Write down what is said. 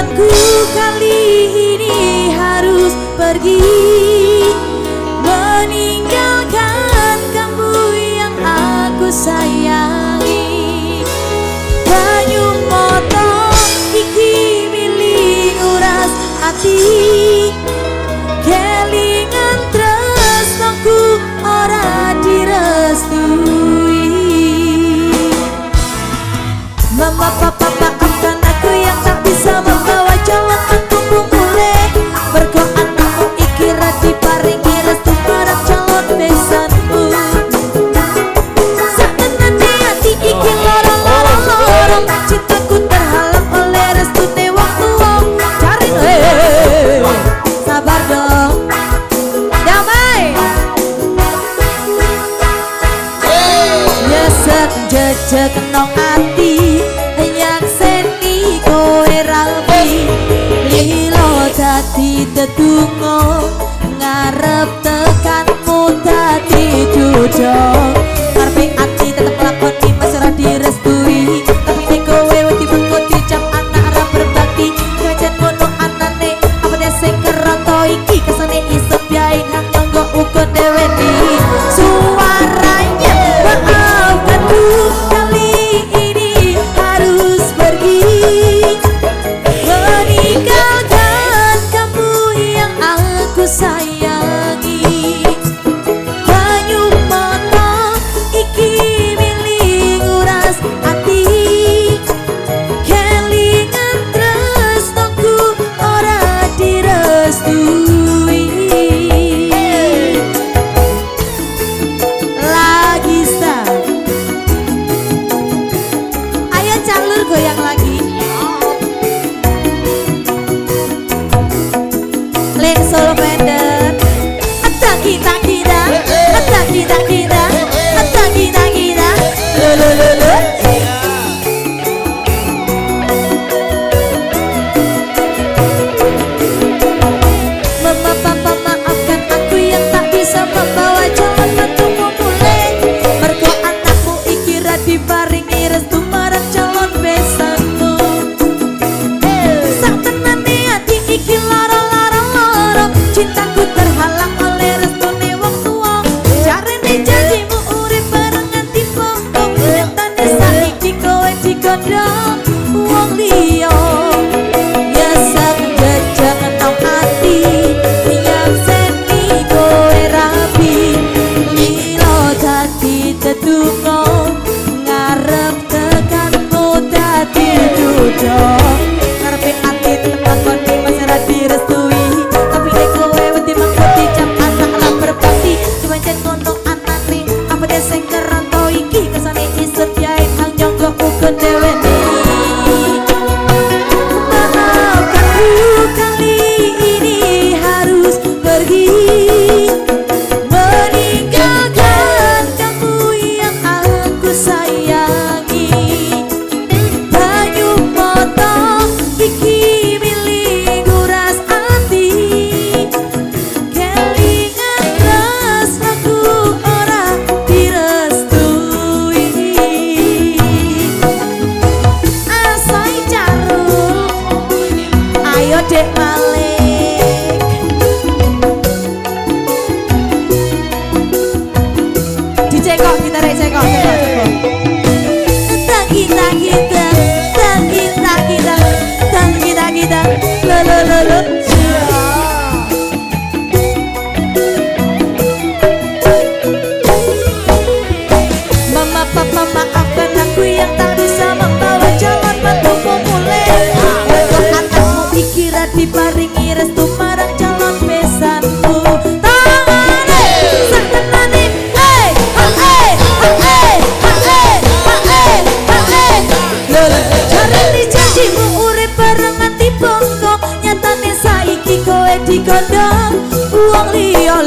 Kan Buatku kali ini harus pergi. Meninggalkan kamu yang aku sayangi. Banyu motor iki milih uras hati. Papa jekenong ati yang seni kowe rawi lilo dadi tetungo ngarep tekanmu dadi jujur たい God. dek malik. Dicekok kita rek cekok cekok cekok. Tak kita kita di kandang uang liya